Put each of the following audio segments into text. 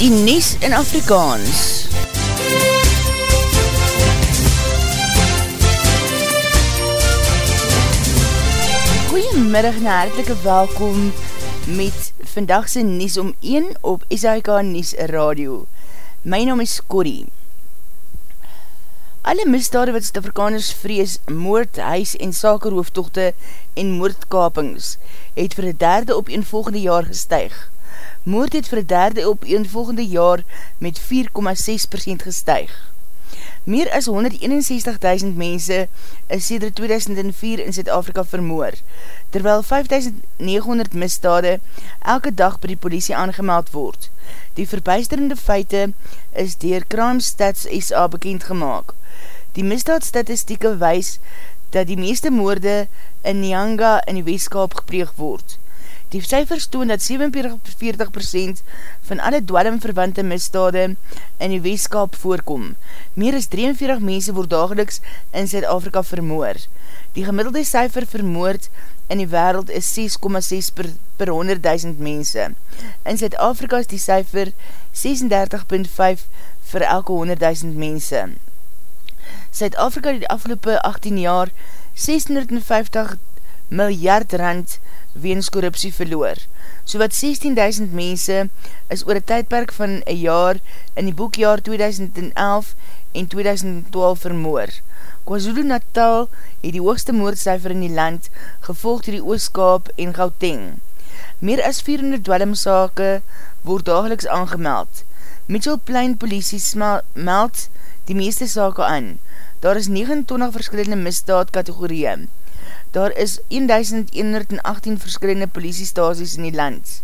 die Nies in Afrikaans. Goeiemiddag en hartelike welkom met vandagse Nies om 1 op SHK Nies Radio. My naam is Corrie. Alle misdade wat Stafrikaners vrees, moord, huis en sakerhooftochte en moordkapings het vir die derde op een volgende jaar gestuig moord het vir derde op een volgende jaar met 4,6% gestuig. Meer as 161.000 mense is sêder 2004 in Zuid-Afrika vermoor, terwyl 5.900 misdade elke dag by die politie aangemeld word. Die verbeisterende feite is dier Crime Stats SA bekendgemaak. Die misdaadstatistieke wys dat die meeste moorde in Nyanga in die weeskap gepleeg word. Die cijfers toon dat 47% van alle dwelmverwante misdade in die weeskap voorkom. Meer as 43 mense word dageliks in Zuid-Afrika vermoor. Die gemiddelde cijfer vermoord in die wereld is 6,6 per, per 100.000 mense. In Zuid-Afrika is die cijfer 36,5 vir elke 100.000 mense. Zuid-Afrika het die afgelopen 18 jaar 650 miljard rand weens korruptie verloor. So wat 16.000 mense is oor een tydperk van een jaar in die boekjaar 2011 en 2012 vermoor. KwaZulu Natal het die hoogste moordcijfer in die land gevolgd die Ooskaap en Gauteng. Meer as 400 dwelmsake word dageliks aangemeld. Mitchell Plain Politie meld die meeste sake aan. Daar is 29 verskillende misdaad kategorieën. Daar is 1118 verskillende politiestasies in die land.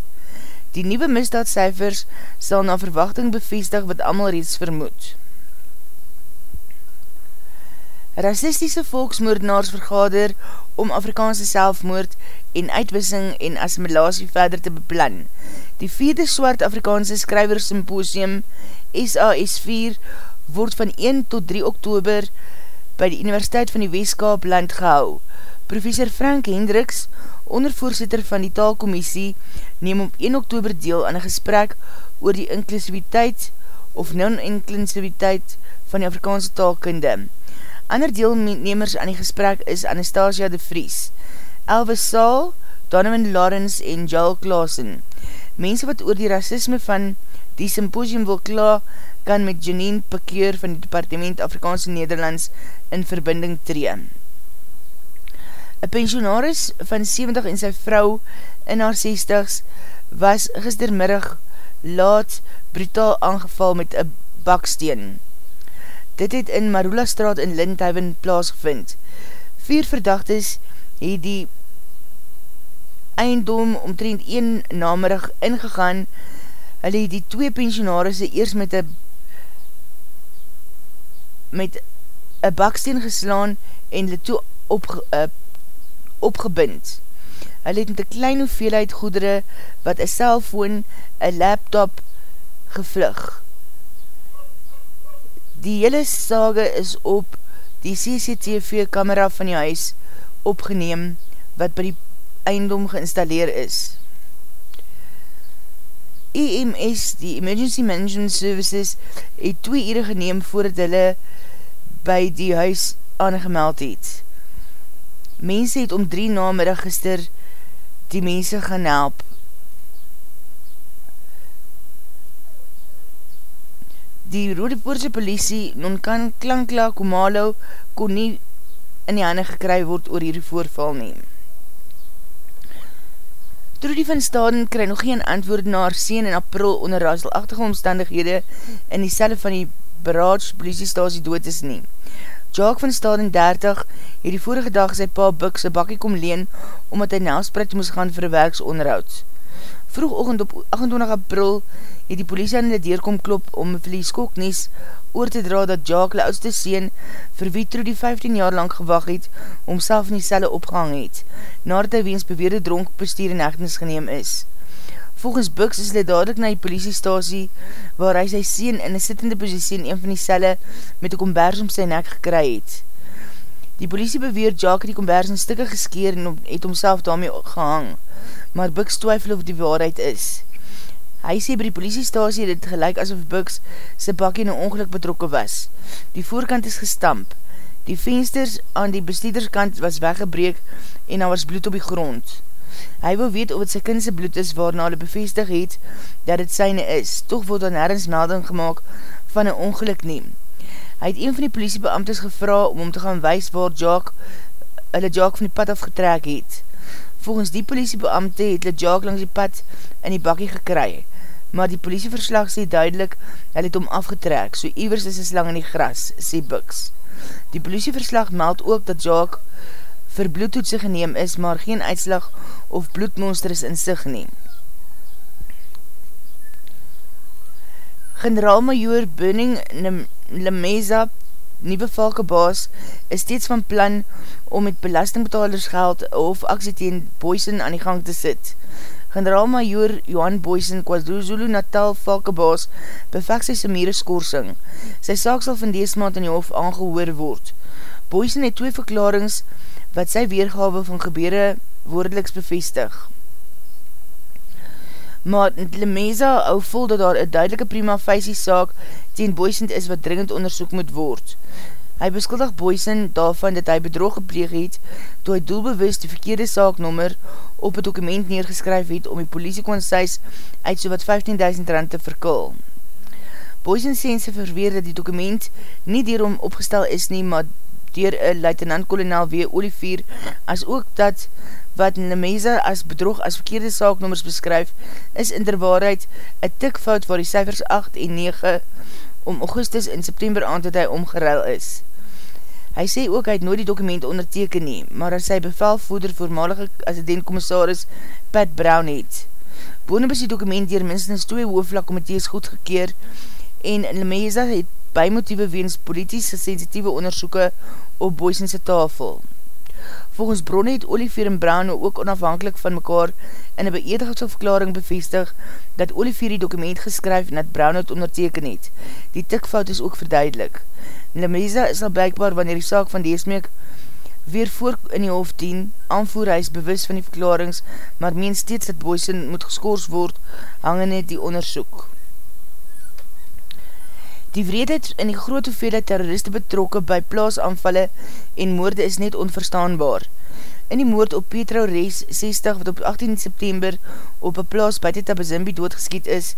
Die nieuwe misdaadcijfers sal na verwachting bevestig wat amal reeds vermoed. Racistische volksmoordenaars vergader om Afrikaanse selfmoord en uitwissing en assimilatie verder te beplan. Die vierde Swart Afrikaanse Skryvers Symposium SAS4 word van 1 tot 3 oktober by die Universiteit van die Weeskaap land gehou. Professor Frank Hendricks, ondervoorzitter van die taalkommissie, neem op 1 oktober deel aan een gesprek oor die inklusiviteit of non-inklusiviteit van die Afrikaanse taalkunde. Ander deelnemers aan die gesprek is Anastasia de Vries, Elvis Saal, Donovan Lawrence en Joel Klaassen. Mense wat oor die racisme van die symposium wil klaar, kan met Janine Pekeur van die Departement Afrikaanse Nederlands in verbinding tree. Een pensionaris van 70 en sy vrou in haar 60s was gistermiddag laat brutaal aangeval met een baksteen. Dit het in Marula straat in Lindhaven plaasgevind. Vier verdachtes het die eindom omtrend een namerig ingegaan. Hulle het die twee pensionarisse eers met een met een baksteen geslaan en hulle toe op, uh, opgebind. Hulle het met een klein hoeveelheid goedere wat een cellfoon, een laptop gevlug. Die hele sage is op die CCTV camera van die huis opgeneem wat by die eindom geïnstalleer is. EMS, die Emergency Management Services, het twee ure geneem voordat hulle by die huis aangemeld het. Mense het om drie namiddag gister die mense gaan help. Die Rodepoorse politie non kan Klankla Komalo kon nie in die hande gekry word oor hierdie voorval neem. Trudy van Staden kry nog geen antwoord na haar sien in april onder raselachtige omstandighede in die selle van die Barrage politiestasie dood is neem. Jaak van Staden 30 het die vorige dag sy pa Buk sy bakkie kom leen omdat hy nasprit moes gaan vir werksonderhoud. Vroeg ochend op 28 april het die politie aan die deurkom klop om een vlieskok nies oor te dra dat Jaak die oudste seen vir wie Trudy 15 jaar lang gewag het om self in die celle opgehang het, nadat hy weens beweerde dronk bestuur en echtenis geneem is. Volgens Bux is hy dadelijk na die politiestasie waar hy sy sien in een sittende positie in een van die celle met die kombers om sy nek gekry het. Die politie beweer Jack die kombers in stikke geskeer en het homself daarmee gehang, maar Bux twyfel of die waarheid is. Hy sê by die politiestasie dit gelijk asof Bux sy bakkie in een ongeluk betrokken was. Die voorkant is gestamp. Die vensters aan die besteederskant was weggebreek en daar was bloed op die grond. Hy wil weet of het sy kindse bloed is waarna hulle bevestig het dat het syne is. Toch word dan herens melding gemaakt van een ongeluk neem. Hy het een van die politiebeamtes gevra om om te gaan wees waar Jack, hulle Jack van die pad afgetrek het. Volgens die politiebeamte het hulle Jack langs die pad in die bakkie gekry maar die politieverslag sê duidelik, hy het om afgetrek, so iwers is een slang in die gras, sê Bux. Die politieverslag meld ook dat Jacques vir bloedtoetse geneem is, maar geen uitslag of bloedmonster is in sig neem. Generaal-majoor Bunning Lemeza, nieuwe valkebaas, is steeds van plan om met belastingbetalers geld of aksie teen Boysen aan die gang te sit. Generaal-Major Johan Boysen, KwaZulu Natal Valkebaas, beveg sy Samire skorsing. Sy saak sal van dees maand in die hof aangehoor word. Boysen het twee verklarings wat sy weergawe van gebeure woordeliks bevestig. Maar Lemeza hou vol dat daar een duidelike prima feisie saak teen Boysen is wat dringend onderzoek moet word. Hy beskuldig Boysen daarvan dat hy bedrog gepleeg het toe hy doelbewust die verkeerde saaknommer op het dokument neergeskryf het om die politiekonsuis uit so wat 15.000 rand te verkul. Boysen sê sy verweer dat die dokument nie dier hom opgestel is nie, maar dier een luitenant-kolonel W. Olivier, as ook dat wat Nemeza as bedrog as verkeerde saaknommers beskryf, is in der waarheid een tikfout waar die cijfers 8 en 9 om augustus en september aan dat hy omgeruil is. Hy sê ook hy het nooit die dokument onderteken nie, maar as sy bevelvoeder voormalige assidentkommissaris Pat Brown het. Boonop is die dokument dier minstens twee hoofdvlakkomitees goedgekeer en Lemeza het bijmotieve weens politiese sensitieve onderzoeken op Boysense tafel. Volgens bronne het Olivier en Brown ook onafhankelijk van mekaar in een beëdigingsverklaring bevestig dat Olivier die dokument geskryf en dat Brown het onderteken het. Die tikfout is ook verduidelik. Lemeza is al blijkbaar wanneer die saak van Deesmeek weer voor in die hoofd dien, aanvoer hy is bewus van die verklarings, maar meen steeds dat Boysen moet geskoors word, hangen net die onderzoek. Die wreedheid in die groot hoeveelheid terroriste betrokke by plaasanvalle en moorde is net onverstaanbaar. In die moord op Petro Rees 60 wat op 18 September op een plaas buiten Tabazimbi doodgeskiet is,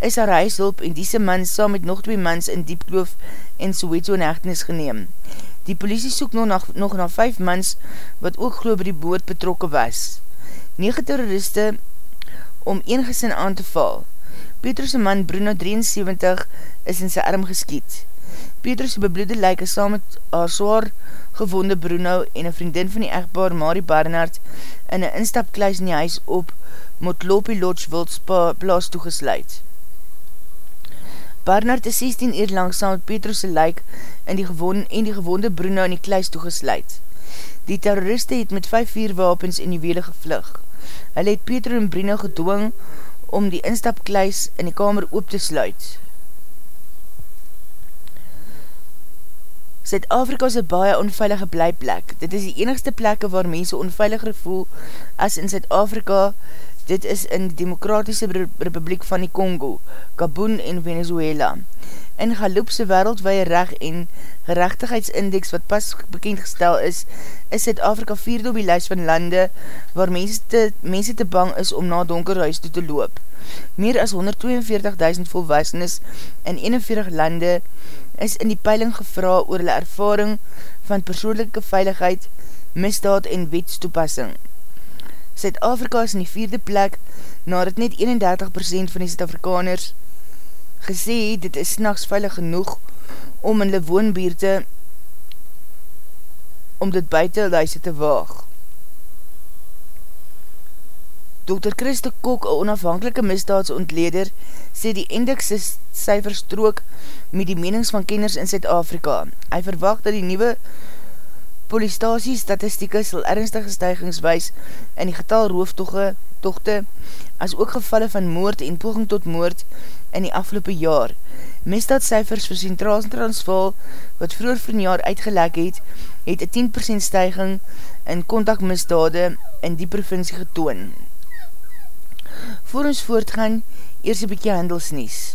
is haar huishulp en diese man saam met nog twee mans in Diepkloof en Soweto in hechtenis geneem. Die politie soek nog na, nog na vijf mans wat ook geloof by die boot betrokke was. 9 terroriste om een gesin aan te val. Petrus' man Bruno 73 is in sy arm geskiet. Petrus' bebloede lyk is saam met haar zwaar gewonde Bruno en een vriendin van die echtbaar Marie Barnard in een instapkluis in die huis op Motlopi Lodge Wildsplaas toegesluit. Barnard is 16 uur lang saam met Petrus' lyk in die gewonde, en die gewonde Bruno in die kluis toegesluit. Die terroriste het met 5 vierwapens in die wele gevlug. Hulle het Petrus en Bruno gedwong om die instapkluis in die kamer oop te sluit. Zuid-Afrika is een baie onveilige blijplek. Dit is die enigste plekke waar mense onveiliger voel as in Zuid-Afrika. Dit is in die Demokratische Republiek van die Congo, Gabon en Venezuela. In Galoopse wereldwee recht en gerechtigheidsindex wat pas bekendgestel is, is Zuid-Afrika vierde op die lijst van lande waar mense te, mense te bang is om na donker huis toe te loop. Meer as 142.000 volwassenes in 41 lande is in die peiling gevra oor hulle ervaring van persoonlijke veiligheid, misdaad en wetstoepassing. Zuid-Afrika is in die vierde plek nadat net 31% van die Zuid-Afrikaners gesê dit is nachts veilig genoeg om in hulle woonbeerte om dit buiten hulle huise te waag. Dr. Christe Kok, een onafhankelike misdaadsontleder, sê die index is cijfer strook met die menings van kenners in Zuid-Afrika. Hy verwacht dat die nieuwe Polistasie statistieke sal ernstige stijgings wees in die getal rooftochte as ook gevalle van moord en poging tot moord in die afgelopen jaar. Misdaadcijfers vir Centraal Transvaal wat vroeger vir jaar uitgelek het, het een 10% stijging in kontakmisdade in die provincie getoon. Voor ons voortgaan, eers een bykie handelsnies.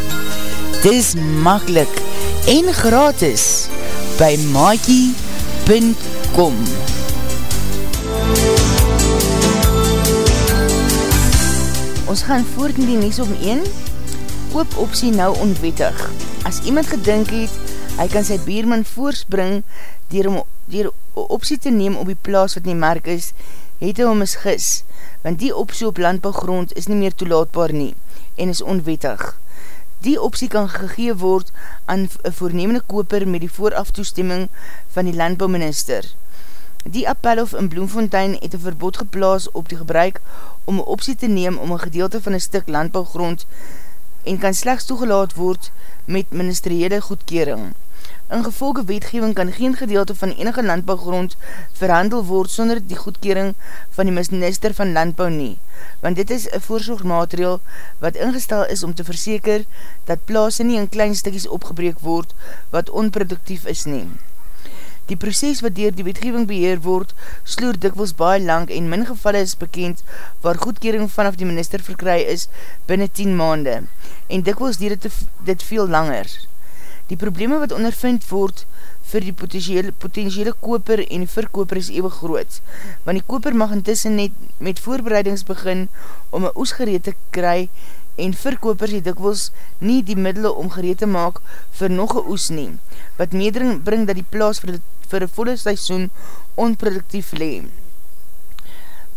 Dit is makkelijk en gratis by maakie.com Ons gaan voort in die nies om 1 Koop optie nou onwettig. As iemand gedink het hy kan sy bierman voorspring dier om dier optie te neem op die plaas wat nie merk is het hy om misgis want die optie op landbouwgrond is nie meer toelaatbaar nie en is onwettig Die optie kan gegee word aan een voornemende koper met die vooraftoestemming van die landbouwminister. Die appelhof in Bloemfontein het een verbod geplaas op die gebruik om een optie te neem om een gedeelte van een stuk landbouwgrond en kan slechts toegelaat word met ministeriële goedkering. In gevolge wetgeving kan geen gedeelte van enige landbouwgrond verhandel word sonder die goedkering van die minister van landbouw nie want dit is een voorzorgmateriaal wat ingestel is om te verseker dat plaas nie in klein stikkies opgebreek word wat onproduktief is nie. Die proces wat dier die wetgeving beheer word, sloer dikwels baie lang en min gevalle is bekend waar goedkering vanaf die minister verkry is binnen 10 maande en dikwels dier dit veel langer. Die probleme wat ondervind word, vir die potentiële, potentiële koper en verkoper is eeuwig groot, want die koper mag intussen net met voorbereidings begin om een oes gereed te kry en verkopers het dikwels nie die middele om gereed te maak vir nog een oes nie, wat meedring bring dat die plaas vir, vir een volle seisoen onproduktief le.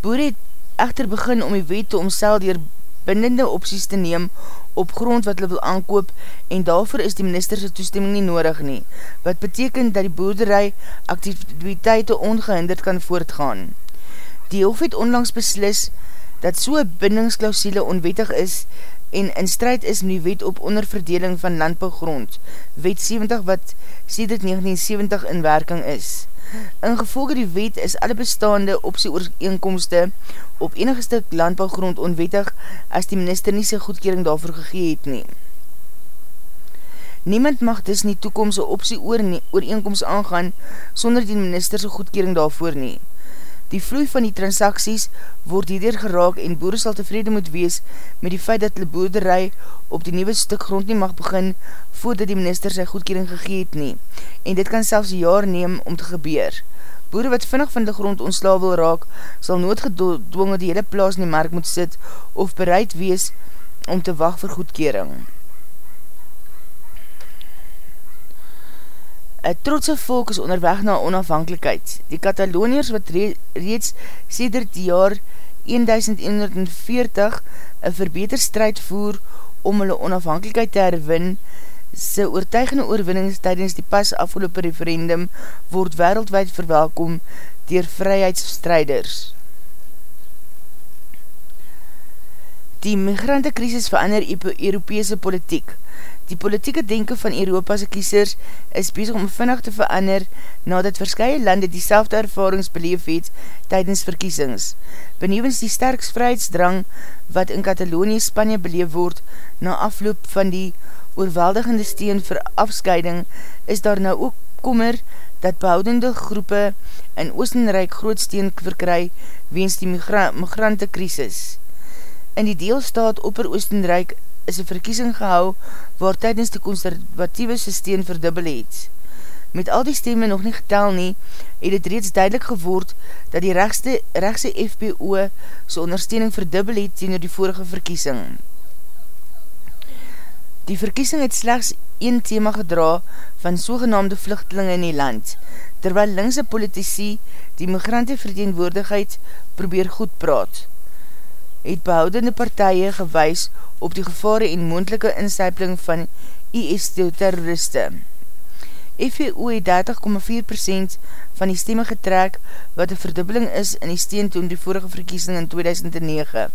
Boer het echter begin om die wet te omsel dier bindende opties te neem op grond wat hulle wil aankoop en daarvoor is die ministerse toestemming nie nodig nie, wat beteken dat die boerderij activiteite ongehinderd kan voortgaan. Die hof het onlangs beslis dat so'n bindingsklausiele onwettig is en in strijd is nu wet op onderverdeling van landbouwgrond, wet 70 wat sedert 1970 in werking is. In gevolge die wet is alle bestaande optie ooreenkomste op enige stuk landbouwgrond onwettig as die minister nie sy goedkering daarvoor gegee het nie. Niemand mag dus nie toekomse optie ooreenkomst aangaan sonder die minister sy goedkering daarvoor nie. Die vloei van die transacties word hierder geraak en boere sal tevrede moet wees met die feit dat die boerderij op die nieuwe stuk grond nie mag begin voordat die minister sy goedkering gegeet nie. En dit kan selfs jaar neem om te gebeur. Boere wat vinnig van die grond ontsla wil raak, sal noodgedwongen die hele plaas in die mark moet sit of bereid wees om te wacht vir goedkering. Een trotse volk is onderweg na onafhankelijkheid. Die Kataloniers wat reeds sedert die jaar 1140 een verbeter strijd voer om hulle onafhankelijkheid te herwin, sy oortuigende oorwinnings tydens die pas afgelopen referendum word wereldwijd verwelkom dier vryheidsstrijders. Die migrantenkrisis verander Europese politiek. Die politieke denken van Europa'se kiesers is bezig om vinnig te verander nadat verskye lande die selfde ervarings beleef het tydens verkiesings. Benevens die sterks vrijheidsdrang wat in Katalonië Spanje beleef word na afloop van die oorweldigende steen vir afscheiding is daar nou ook kommer dat behoudende groepe in Oostenrijk grootsteen verkry weens die migra migrante krisis. In die deelstaat Opper Oostenrijk is een verkiesing gehou waar tydens die conservatieve systeem verdubbel het. Met al die stemme nog nie getel nie, het het reeds duidelik geword dat die rechtste, rechtse FPO sy ondersteuning verdubbel het tegen die vorige verkiesing. Die verkiesing het slechts een thema gedra van sogenaamde vluchtelinge in die land, terwyl linkse politici die migrante verteenwoordigheid probeer goed praat. Het behoudende partije gewys op die gevare en moendelike insypeling van IS-terroriste. FVO het 30,4% van die stemme getrek wat een verdubbeling is in die steen toen die vorige verkiesing in 2009.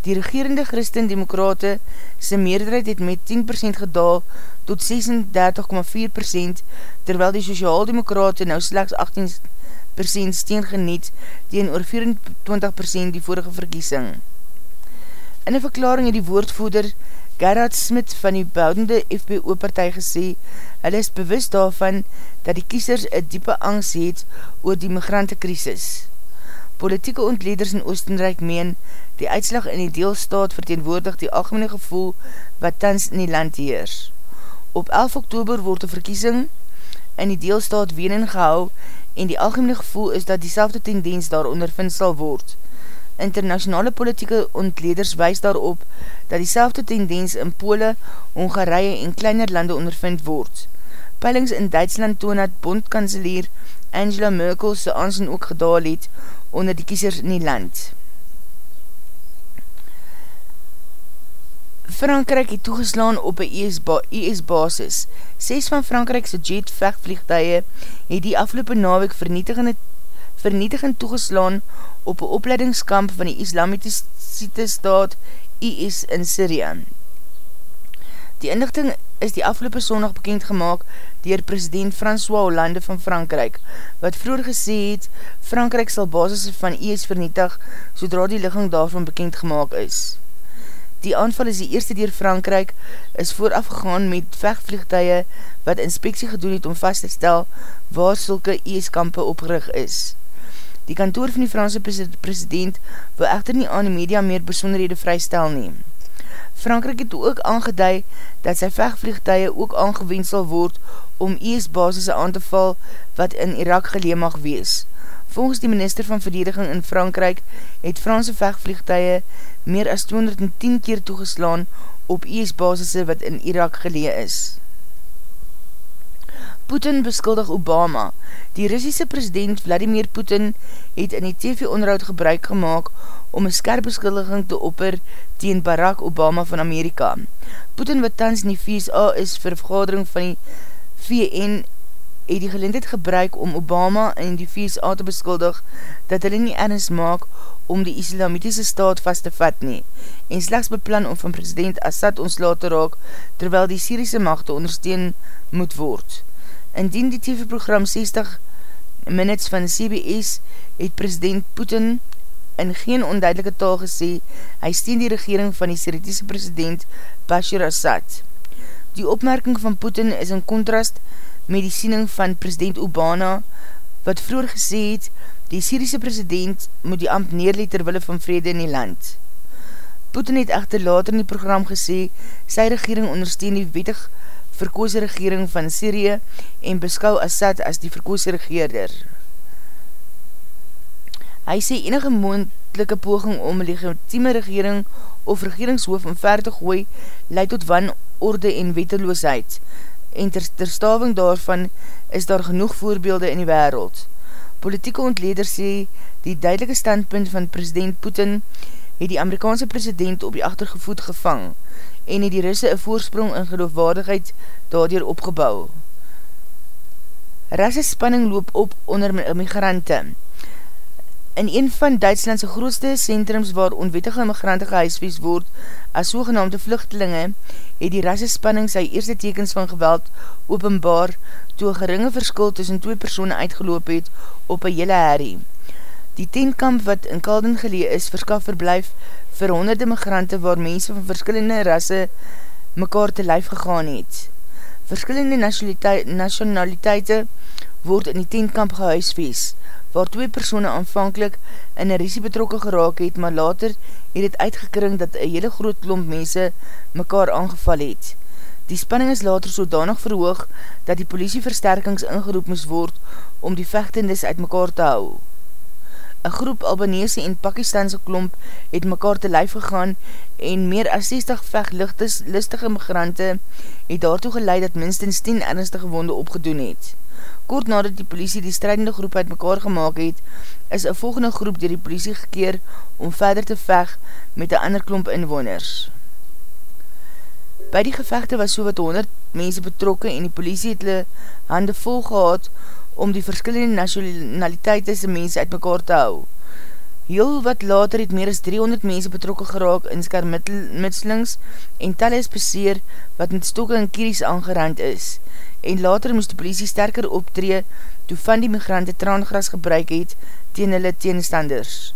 Die regerende Christen-Demokrate sy meerderheid het met 10% gedaal tot 36,4% terwyl die Sociaal-Demokrate nou slechts 18% steen geniet tegen oor 24% die vorige verkiesing. In een verklaring het die woordvoeder Gerard Smit van die behoudende FBO-partij gesê, hy is bewust daarvan dat die kiesers een diepe angst het oor die migrantenkrisis. Politieke ontleders in Oostenrijk meen, die uitslag in die deelstaat verteenwoordig die algemene gevoel wat tans in die land heers. Op 11 oktober word die verkiesing in die deelstaat Wenen gehou en die algemene gevoel is dat die tendens daar ondervind sal word. Internationale politieke ontleders wees daarop dat die tendens in Pole, Hongarije en kleiner lande ondervind word. Peilings in Duitsland toon dat bondkanselier Angela Merkel sy aansien ook gedaal het onder die kiesers in die land. Frankrijk het toegeslaan op een US-basis. Ses van Frankrijkse jet vechtvliegtuie het die afgelopen nawek vernietigende vernietigend toegeslaan op een opleidingskamp van die islamitische staat IS in Syrië. Die inlichting is die afgelopen sondag bekend gemaakt dier president François Hollande van Frankrijk, wat vroeger gesê het, Frankrijk sal basis van IS vernietig, sodra die ligging daarvan bekend gemaakt is. Die aanval is die eerste dier Frankrijk, is voorafgegaan met vechtvliegtuie wat inspeksie gedoen het om vast te stel waar sulke IS-kampe opgerig is. Die kantoor van die Franse president wil echter nie aan die media meer besonderhede vrystel neem. Frankrijk het ook aangeduid dat sy vechtvliegtuie ook aangewend sal word om ES-basis aan te val wat in Irak geleem mag wees. Volgens die minister van verdediging in Frankrijk het Franse vechtvliegtuie meer as 210 keer toegeslaan op ES-basis wat in Irak geleem is. Putin beskuldig Obama. Die Russische president Vladimir Putin het in die TV-onderhoud gebruik gemaakt om een skerp beskuldiging te opper tegen Barack Obama van Amerika. Putin wat tans in die VSA is vir vergadering van die VN het die gelindheid gebruik om Obama in die VSA te beskuldig dat hulle nie ernst maak om die islamitische staat vast te vat nie en slechts beplan om van president Assad ons laat te raak terwyl die Syriese machte ondersteun moet word. Indien die TV-program 60 Minutes van CBS het president Putin in geen onduidelike taal gesê, hy steen die regering van die Syritische president Bashir Assad. Die opmerking van Putin is in contrast met die siening van president Obama, wat vroeger gesê het, die Syriese president moet die ambt neerleed terwille van vrede in die land. Putin het echter later in die program gesê, sy regering ondersteun die wettig verkoose regering van Syrië en beskou Assad as die verkoose regeerder. Hy sê enige moendelike poging om legitieme regering of regeringshoof omver te gooi leid tot wanorde en wetteloosheid en ter, ter staving daarvan is daar genoeg voorbeelde in die wereld. Politieke ontleder sê die duidelike standpunt van president Putin het die Amerikaanse president op die achtergevoed gevang en het die Russe een voorsprong in geloofwaardigheid daardoor opgebouw. Rasse spanning loop op onder migrante. In een van Duitslandse grootste centrums waar onwettige immigrante gehuiswees word as sogenaamde vluchtelinge, het die rassespanning sy eerste tekens van geweld openbaar toe een geringe verskil tussen twee persoene uitgeloop het op een hele herrie. Die tentkamp wat in Kalden gelee is, verskaf verblijf vir honderde migrante waar mense van verskillende rasse mekaar te lijf gegaan het. Verskillende nationaliteite word in die tentkamp gehuiswees, waar twee persone aanvankelijk in een risie betrokke geraak het, maar later het het uitgekring dat een hele groot klomp mense mekaar aangeval het. Die spanning is later sodanig verhoog dat die politieversterkings ingeroep moes word om die vechtendes uit mekaar te hou. Een groep Albanese en Pakistanse klomp het mekaar te lijf gegaan en meer as 60 vechtlistige migrante het daartoe geleid dat minstens 10 ernstige wonde opgedoen het. Kort nadat die politie die strijdende groep uit mekaar gemaakt het, is een volgende groep dier die politie gekeer om verder te vech met die ander klomp inwoners. By die gevechte was so wat 100 mense betrokken en die politie het hulle hande vol gehad om die verskillende nationaliteite se mense uit mekaar te hou. Heel wat later het meer as 300 mense betrokken geraak in skarmitselings en tel is beseer wat met stokke en kieries aangerand is. En later moest die politie sterker optree toe van die migrante traangras gebruik het teen hulle teenstanders.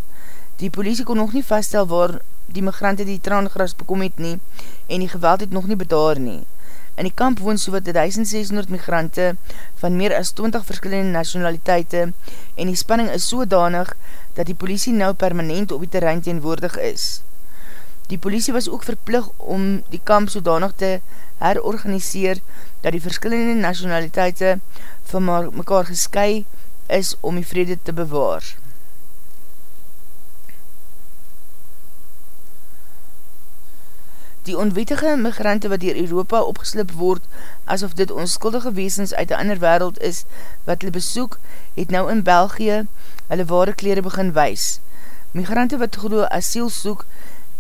Die politie kon nog nie vaststel waar die migrante die traangras bekom het nie en die geweld het nog nie bedaar nie. In die kamp woon so wat 1600 migrante van meer as 20 verskillende nationaliteite en die spanning is sodanig dat die politie nou permanent op die terrein teenwoordig is. Die politie was ook verplig om die kamp sodanig te herorganiseer dat die verskillende nationaliteite van mekaar gesky is om die vrede te bewaar. Die onwettige migrante wat dier Europa opgeslip word, asof dit onskuldige weesens uit die ander wereld is, wat hulle besoek, het nou in België hulle ware kleren begin wees. Migrante wat geloo asiel soek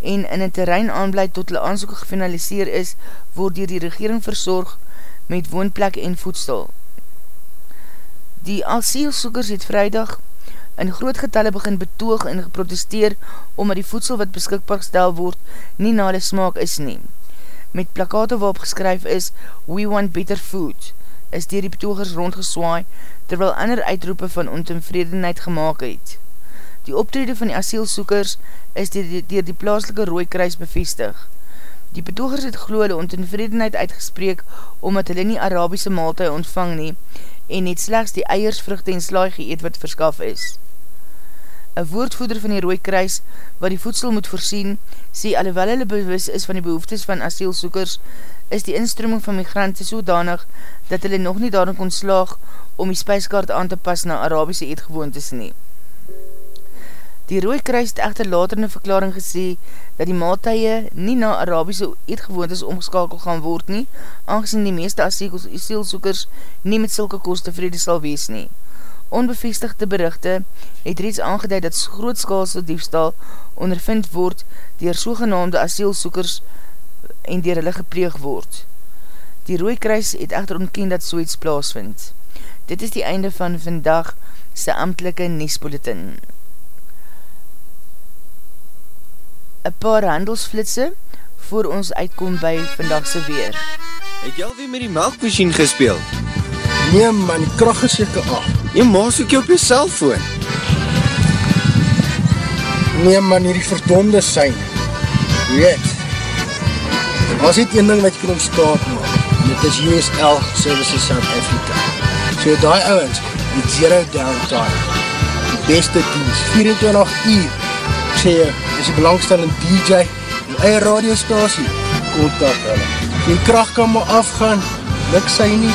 en in een terrein aanbleid tot hulle aansoek gefinaliseer is, word dier die regering verzorg met woonplek en voedsel. Die asielsoekers het vrijdag in groot getalle begin betoog en geprotesteer omdat die voedsel wat beskikbaar gestel word nie na die smaak is nie. Met plakate waarop geskryf is We want better food is dier die betogers rondgeswaai terwyl ander uitroepe van ontenvredenheid gemaakt het. Die optrede van die asielsoekers is dier die, dier die plaaslike rooikruis bevestig. Die betogers het glo hulle ontenvredenheid uitgespreek omdat hulle nie Arabiese maaltuig ontvang nie en net slechts die eiers, vruchte en slaai geëet wat verskaf is. Een woordvoeder van die Rooikruis, wat die voedsel moet voorsien, sê alhoewel hulle bewus is van die behoeftes van asielsoekers, is die instroming van migrante sodanig, dat hulle nog nie daarin kon slaag om die spijskaart aan te pas na Arabiese eetgewoontes nie. Die Rooikruis het echter later in verklaring gesê, dat die maaltuie nie na Arabiese eetgewoontes omgeskakel gaan word nie, aangezien die meeste asielsoekers nie met sulke kost tevrede sal wees nie. Onbevestigde berichte het reeds aangeduid dat grootskaalse diefstal ondervind word dier sogenaamde asielsoekers en dier hulle gepleeg word. Die Rooikruis het echter ontken dat so iets plaasvind. Dit is die einde van vandag sy amtelike Nespolitin. Een paar handelsflitse voor ons uitkom by vandagse weer. Het jy alweer met die melkmachine gespeeld? Nee man, die kracht is jyke af. Jy maas ook jy op jy cellfoon. Nee man, hier die verdonde sein. Weet, as dit een ding wat jy kan ontstaan maak, dit is USL Services South Africa. So die ouwens, die zero downtime, die beste dienst, 24 uur, ek sê jy, is die belangstellende DJ, die eie radiostasie, kontak hulle. Die kracht kan maar afgaan, niks sy nie,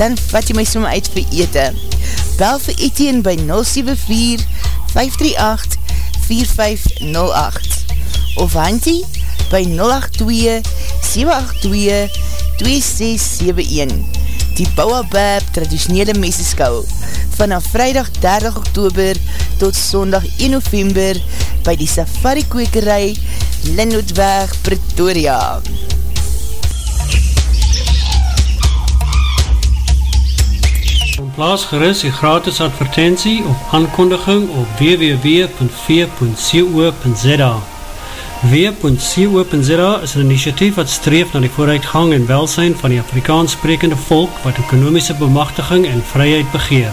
dan vat jy my som uit vir ete. Bel vir Etienne by 074-538-4508 of Hantie by 082-782-2671 Die Bouwabab traditionele meseskou vanaf vrijdag 30 oktober tot sondag 1 november by die Safari Kwekerij Linnootweg Pretoria. Plaas geris die gratis advertentie of aankondiging op www.v.co.za W.co.za is een initiatief wat streef na die vooruitgang en welsijn van die Afrikaans sprekende volk wat ekonomische bemachtiging en vryheid begeer,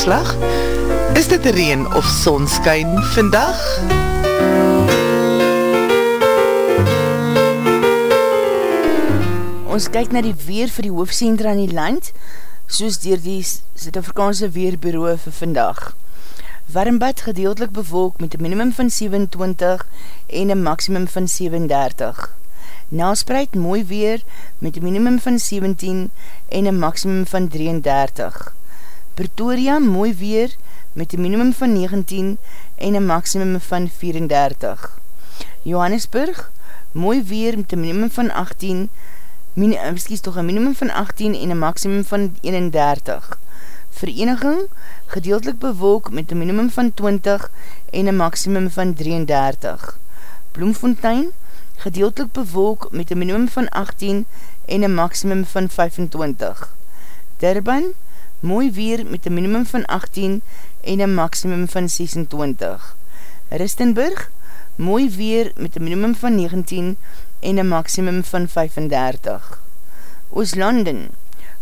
verslag? Is dit reen of sonskyn vandag? Ons kyk na die weer vir die hoofdcentra in die land, soos dier die Zuid-Afrikaanse Weerbureau vir vandag. Warmbad gedeeltelik bewolk met een minimum van 27 en een maximum van 37. Nelspreid mooi weer met een minimum van 17 en een maximum van 33. Pretoria mooi weer met een minimum van 19 en een maximum van 34. Johannesburg mooi weer met een minimum van 18 min, excuse, toch een minimum van 18 en een maximum van 31. Vereniging gedeeltelik bewolk met een minimum van 20 en een maximum van 33. Bloemfontein gedeeltelik bewolk met een minimum van 18 en een maximum van 25. Durban, mooi weer met een minimum van 18 en een maximum van 26. Ristenburg, mooi weer met een minimum van 19 en een maximum van 35. Ooslanden,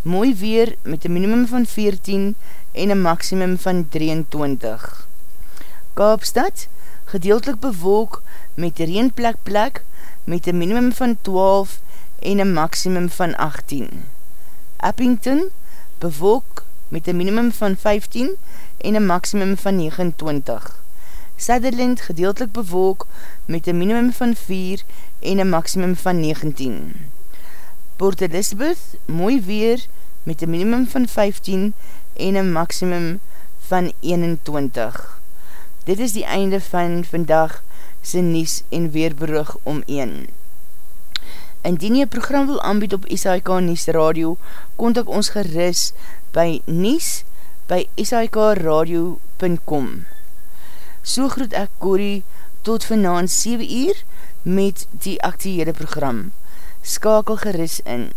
mooi weer met een minimum van 14 en een maximum van 23. Kaapstad, gedeeltelik bewolk met reenplek plek met een minimum van 12 en een maximum van 18. Eppington, bewolk met een minimum van 15 en een maximum van 29. Sutherland, gedeeltelik bewolk met een minimum van 4 en een maximum van 19. Port Elizabeth, mooi weer met een minimum van 15 en een maximum van 21. Dit is die einde van vandag sy Nies en Weerbrug om 1. Indien jy program wil aanbied op SHK Nies Radio, kontak ons geris by Nies by shkradio.com So groet ek Corrie tot vanavond 7 uur met die actiehede program. Skakel geris in.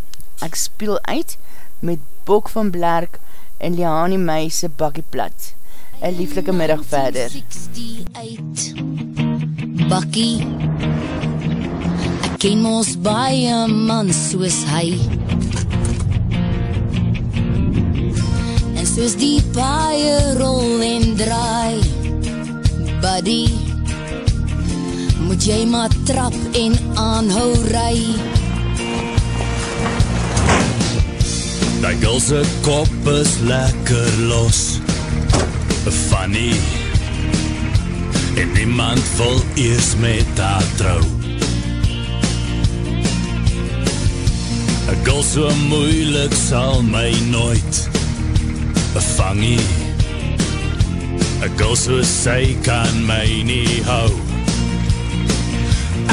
Ek speel uit met Bok van Blerk en Liani Meise Bakkie Plat. Een lieflike middag verder. 68 bakkie Ek ken ons baie man soos hy. En soos die baie rol en draai Buddy Moet jy maar trap en aanhou ry. Die gulse kop is lekker los Funny. En niemand wil eers met haar trouw Girl so moeilik sal my nooit bevang nie. Een girl so sy kan my nie hou.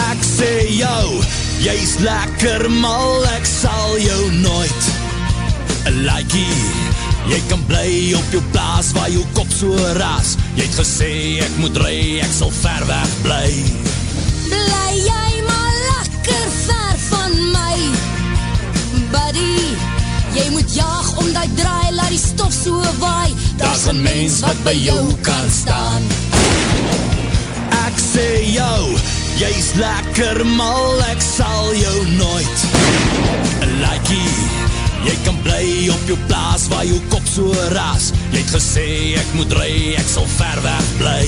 Ek sê jou, jy is lekker mal, ek sal jou nooit Een likeie, jy kan bly op jou plaas waar jou kop so raas. Jy het gesê ek moet rij, ek sal ver weg bly. Bly jy jy moet jaag om die draai, laat die stof so waai. Daar's een mens wat by jou kan staan. Ek sê jou, jy is lekker mal, ek sal jou nooit Likey, jy kan bly op jou plaas waar jou kop so raas. Jy het gesê ek moet rij, ek sal ver weg bly.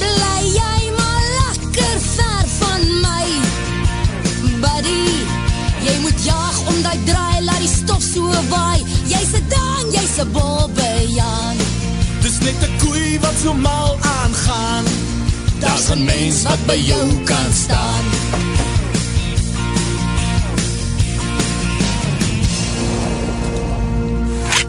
Bly jy maar lekker ver van my Buddy, jy moet jaag om die draai, laat die stof so waai. Jy's a daan, jy's a bobbejaan Dis net een koei wat so mal aangaan. Daar's een mens wat by jou kan staan